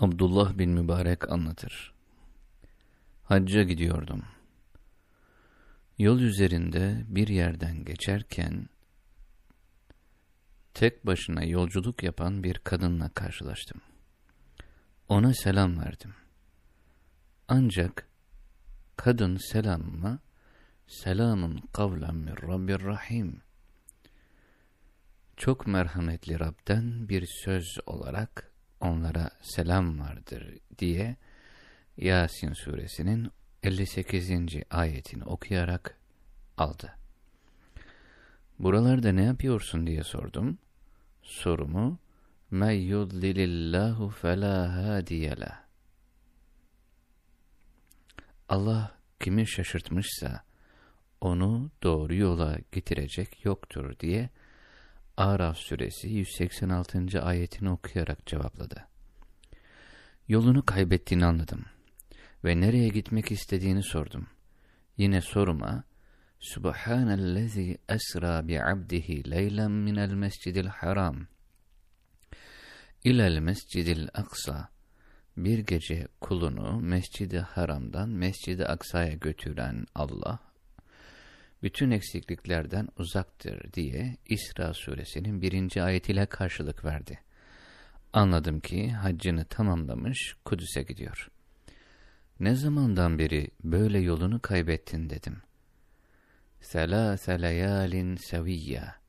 Abdullah bin Mübarek anlatır. Hacca gidiyordum. Yol üzerinde bir yerden geçerken tek başına yolculuk yapan bir kadınla karşılaştım. Ona selam verdim. Ancak kadın selamıma selamun kavlen min Rabbir Rahim çok merhametli Rab'den bir söz olarak onlara selam vardır diye Yasin suresinin 58. ayetini okuyarak aldı. Buralarda ne yapıyorsun diye sordum. Sorumu مَنْ يُضْلِلِ اللّٰهُ فَلَا هَادِيَ Allah kimi şaşırtmışsa onu doğru yola getirecek yoktur diye Araf suresi 186. ayetini okuyarak cevapladı. Yolunu kaybettiğini anladım ve nereye gitmek istediğini sordum. Yine soruma Subhanellezi esra bi'abdihi leylen minel mescidil haram ilel mescidil aksa bir gece kulunu mescidi haramdan mescidi aksaya götüren Allah bütün eksikliklerden uzaktır diye İsra suresinin birinci ayetiyle karşılık verdi. Anladım ki haccını tamamlamış Kudüs'e gidiyor. Ne zamandan beri böyle yolunu kaybettin dedim. Selâse leyâlin seviyya.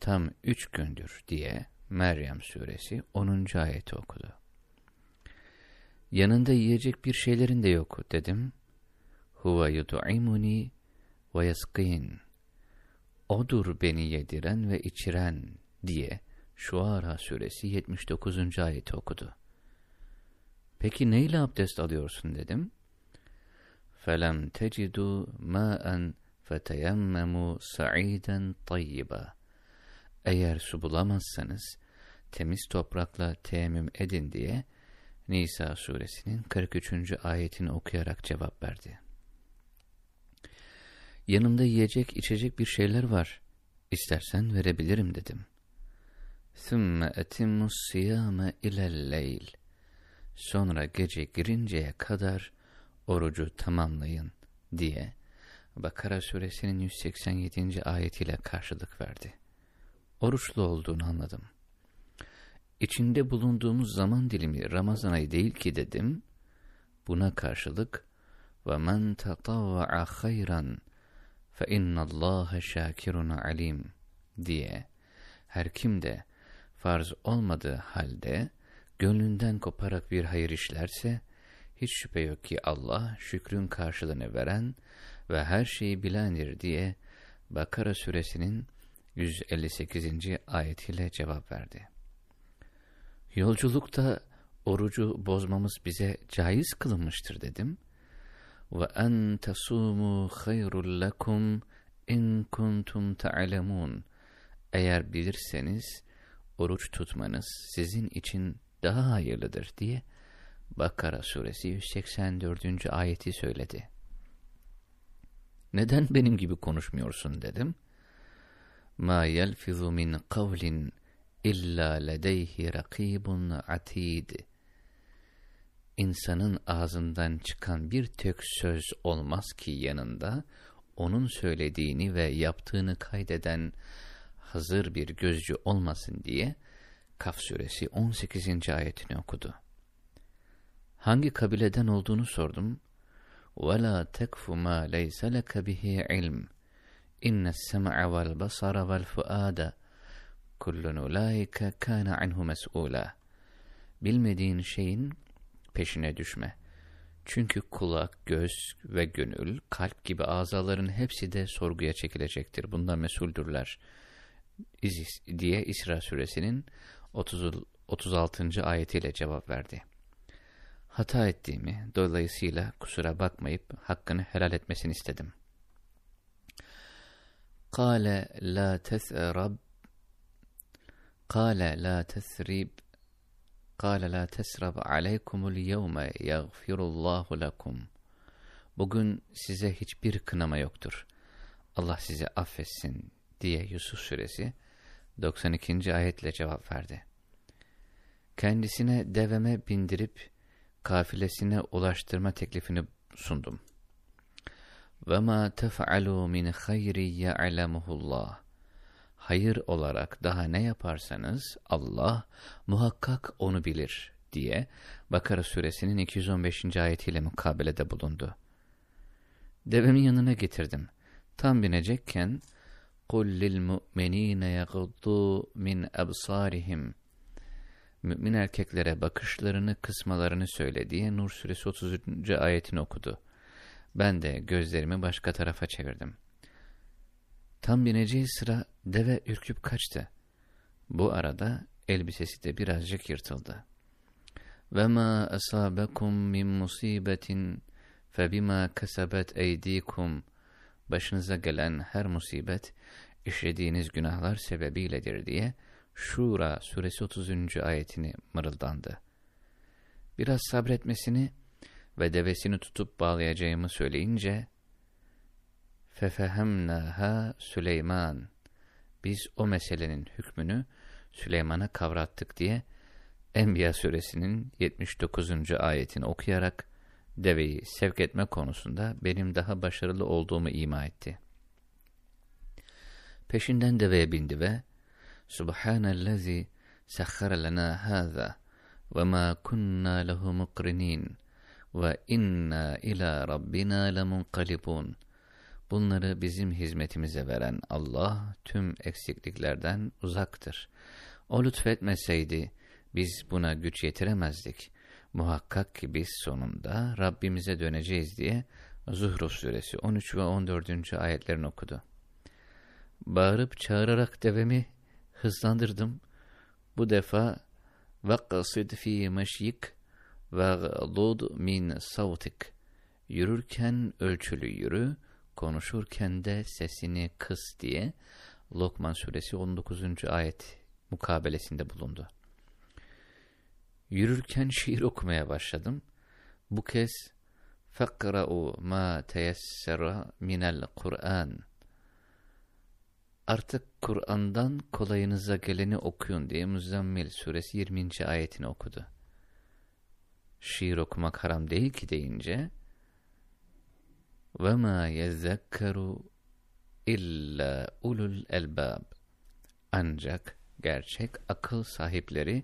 Tam üç gündür diye Meryem suresi 10. ayeti okudu. Yanında yiyecek bir şeylerin de yok dedim. Huve yut'imuni ve yaskin. Odur beni yediren ve içiren diye Şuara suresi 79. ayeti okudu. Peki neyle abdest alıyorsun dedim. فَلَمْ تَجِدُوا مَاءً فَتَيَمَّمُوا سَعِيدًا طَيِّبًا Eğer su bulamazsanız temiz toprakla teyemmüm edin diye Nisa suresinin 43. ayetini okuyarak cevap verdi. Yanımda yiyecek içecek bir şeyler var. İstersen verebilirim dedim. ثُمَّ اَتِمُّ الصِّيَامَ اِلَى اللَّيْلِ Sonra gece girinceye kadar orucu tamamlayın diye Bakara suresinin 187. ayetiyle karşılık verdi. Oruçlu olduğunu anladım. İçinde bulunduğumuz zaman dilimi Ramazan ayı değil ki dedim. Buna karşılık وَمَنْ تَطَوَّعَ خَيْرًا fe innallâhe şâkirun alim diye her kim de farz olmadığı halde gönlünden koparak bir hayır işlerse hiç şüphe yok ki Allah şükrün karşılığını veren ve her şeyi bilendir diye Bakara suresinin 158. ayetiyle cevap verdi. Yolculukta orucu bozmamız bize caiz kılınmıştır dedim en tasumu hayrul lekum in kuntum ta'lemun. Eğer bilirseniz oruç tutmanız sizin için daha hayırlıdır diye Bakara suresi 184. ayeti söyledi. Neden benim gibi konuşmuyorsun dedim. Ma yelfizu min kavlin illa ledeyhi rakibun atid insanın ağzından çıkan bir tek söz olmaz ki yanında onun söylediğini ve yaptığını kaydeden hazır bir gözcü olmasın diye Kaf suresi 18. ayetini okudu. Hangi kabileden olduğunu sordum. وَلَا تَكْفُ مَا لَيْسَ لَكَ بِهِ عِلْمٍ اِنَّ السَّمْعَ وَالْبَصَرَ وَالْفُؤَادَ كُلٌّ اُولَٰئِكَ كَانَ عَنْهُ مَسْئُولًا Bilmediğin şeyin peşine düşme. Çünkü kulak, göz ve gönül, kalp gibi azaların hepsi de sorguya çekilecektir. Bundan mesuldürler. diye İsra suresinin 30, 36. ayetiyle cevap verdi. Hata ettiğimi, dolayısıyla kusura bakmayıp hakkını helal etmesini istedim. قَالَ لَا تَثْرَبْ قَالَ لَا تَثْرِبْ قال لا تسرب عليكم اليوم يغفر الله لكم Bugün size hiçbir kınama yoktur. Allah sizi affetsin diye Yusuf suresi 92. ayetle cevap verdi. Kendisine deveme bindirip kafilesine ulaştırma teklifini sundum. وَمَا تَفْعَلُوا مِنْ خَيْرِ يَعْلَمُهُ اللّٰهِ Hayır olarak daha ne yaparsanız Allah muhakkak onu bilir diye Bakara suresinin 215. ayetiyle mukabelede bulundu. Devemi yanına getirdim. Tam binecekken قُلْ لِلْمُؤْمِن۪ينَ يَغُضُّوا مِنْ أَبْصَارِهِمْ Mümin erkeklere bakışlarını kısmalarını söyle diye Nur suresi 30. ayetini okudu. Ben de gözlerimi başka tarafa çevirdim. Tam bineceği sıra deve ürküp kaçtı. Bu arada elbisesi de birazcık yırtıldı. وَمَا أَصَابَكُمْ مِنْ مُصِيبَةٍ فَبِمَا كَسَبَتْ اَيْد۪يكُمْ Başınıza gelen her musibet, işlediğiniz günahlar sebebiyledir diye Şura suresi 30. ayetini mırıldandı. Biraz sabretmesini ve devesini tutup bağlayacağımı söyleyince, fefehemnaha Süleyman. Biz o meselenin hükmünü Süleyman'a kavrattık diye Enbiya suresinin 79. ayetini okuyarak deveyi sevk etme konusunda benim daha başarılı olduğumu ima etti. Peşinden deveye bindi ve Subhanellezi sahhara lana haza ve ma kunna lehu mukrinin ve inna ila rabbina lemunqalibun.'' Bunları bizim hizmetimize veren Allah tüm eksikliklerden uzaktır. O lütfetmeseydi biz buna güç yetiremezdik. Muhakkak ki biz sonunda Rabbimize döneceğiz diye Zuhruf suresi 13 ve 14. ayetlerini okudu. Bağırıp çağırarak devemi hızlandırdım. Bu defa وَقَصِدْ ف۪ي مَشْيِكْ وَغْضُدْ min savtik. Yürürken ölçülü yürü, konuşurken de sesini kıs diye Lokman suresi 19. ayet mukabelesinde bulundu. Yürürken şiir okumaya başladım. Bu kez فَقْرَأُوا مَا تَيَسَّرَ مِنَ الْقُرْآنِ Artık Kur'an'dan kolayınıza geleni okuyun diye Müzzemmil suresi 20. ayetini okudu. Şiir okumak haram değil ki deyince وَمَا يَذَّكَّرُ illa ulul elbab. Ancak gerçek akıl sahipleri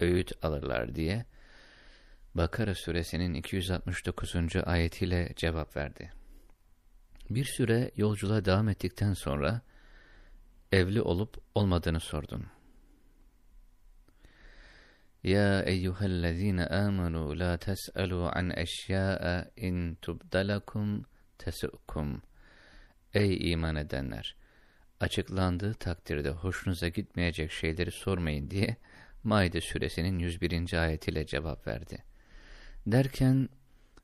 öğüt alırlar diye Bakara suresinin 269. ayetiyle cevap verdi. Bir süre yolculuğa devam ettikten sonra evli olup olmadığını sordum. Ya eyyühellezine amenu la tes'alu an eşya'a in tubdalakum tesu'kum. Ey iman edenler! Açıklandığı takdirde hoşunuza gitmeyecek şeyleri sormayın diye Maide suresinin 101. ayetiyle cevap verdi. Derken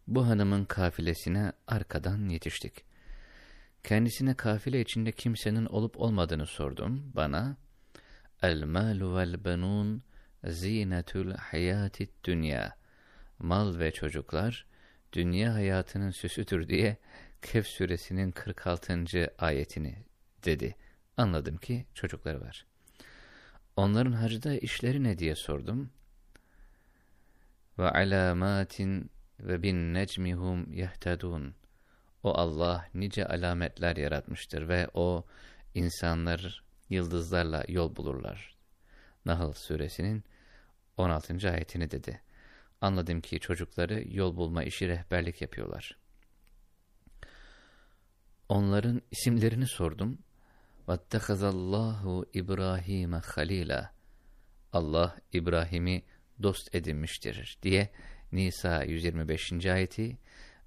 bu hanımın kafilesine arkadan yetiştik. Kendisine kafile içinde kimsenin olup olmadığını sordum. Bana El-malu vel-benun zinetul hayatit dünya Mal ve çocuklar dünya hayatının süsüdür diye Kehf suresinin 46. ayetini dedi. Anladım ki çocukları var. Onların hacda işleri ne diye sordum. Ve alamatin ve bin necmihum yehtedun. O Allah nice alametler yaratmıştır ve o insanlar yıldızlarla yol bulurlar. Nahl suresinin 16. ayetini dedi. Anladım ki çocukları yol bulma işi rehberlik yapıyorlar. Onların isimlerini sordum. وَاتَّخَذَ İbrahim'e halila. Allah İbrahim'i dost edinmiştir diye Nisa 125. ayeti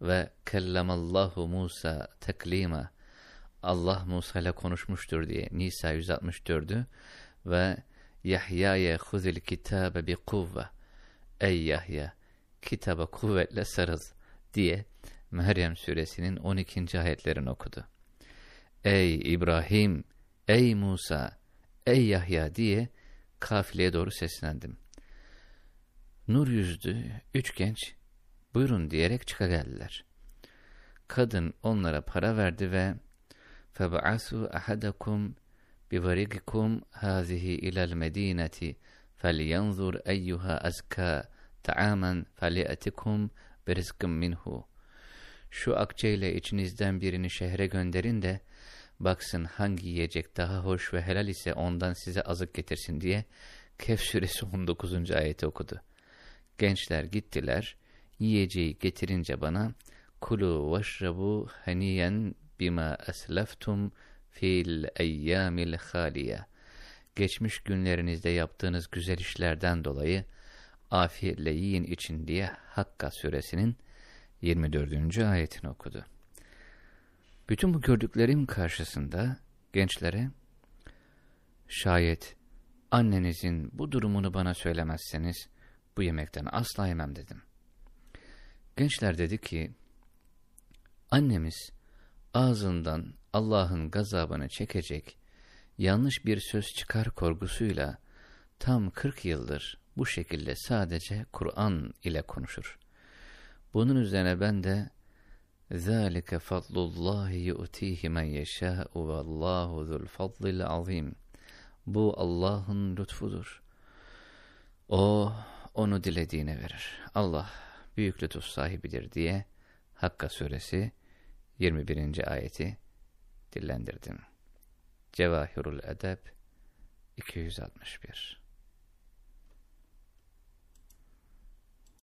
ve kellemallahu Musa teklima Allah Musa ile konuşmuştur diye Nisa 164'ü ve Yahya'ya huzil kitabe bi kuvve Ey Yahya kitaba kuvvetle sarıl diye Meryem suresinin 12. ayetlerini okudu. Ey İbrahim, ey Musa, ey Yahya diye kafileye doğru seslendim. Nur yüzlü üç genç buyurun diyerek çıkageldiler. Kadın onlara para verdi ve فَبَعَثُوا أَحَدَكُمْ بِوَرِقِكُمْ هَذِهِ إِلَى الْمَد۪ينَةِ فَلْيَنْظُرْ اَيُّهَا اَزْكَى تَعَامًا فَلْيَأْتِكُمْ بِرِزْقٍ مِنْهُ Şu akçeyle içinizden birini şehre gönderin de, baksın hangi yiyecek daha hoş ve helal ise ondan size azık getirsin diye Kehf suresi 19. ayeti okudu. Gençler gittiler, yiyeceği getirince bana, kulu veşrabu haniyen bima esleftum fil eyyamil haliye. Geçmiş günlerinizde yaptığınız güzel işlerden dolayı afiyetle yiyin için diye Hakka suresinin 24. ayetini okudu. Bütün bu gördüklerim karşısında gençlere şayet annenizin bu durumunu bana söylemezseniz bu yemekten asla yemem dedim. Gençler dedi ki annemiz ağzından Allah'ın gazabını çekecek yanlış bir söz çıkar korkusuyla tam 40 yıldır bu şekilde sadece Kur'an ile konuşur. Bunun üzerine ben de ذَٰلِكَ فَضْلُ اللّٰهِ يُؤْتِيهِ مَنْ يَشَاءُ وَاللّٰهُ ذُو الْفَضْلِ الْعَظِيمِ Bu Allah'ın lütfudur. O, onu dilediğine verir. Allah büyük lütuf sahibidir diye Hakka suresi 21. ayeti dillendirdim. Cevahirul Edeb 261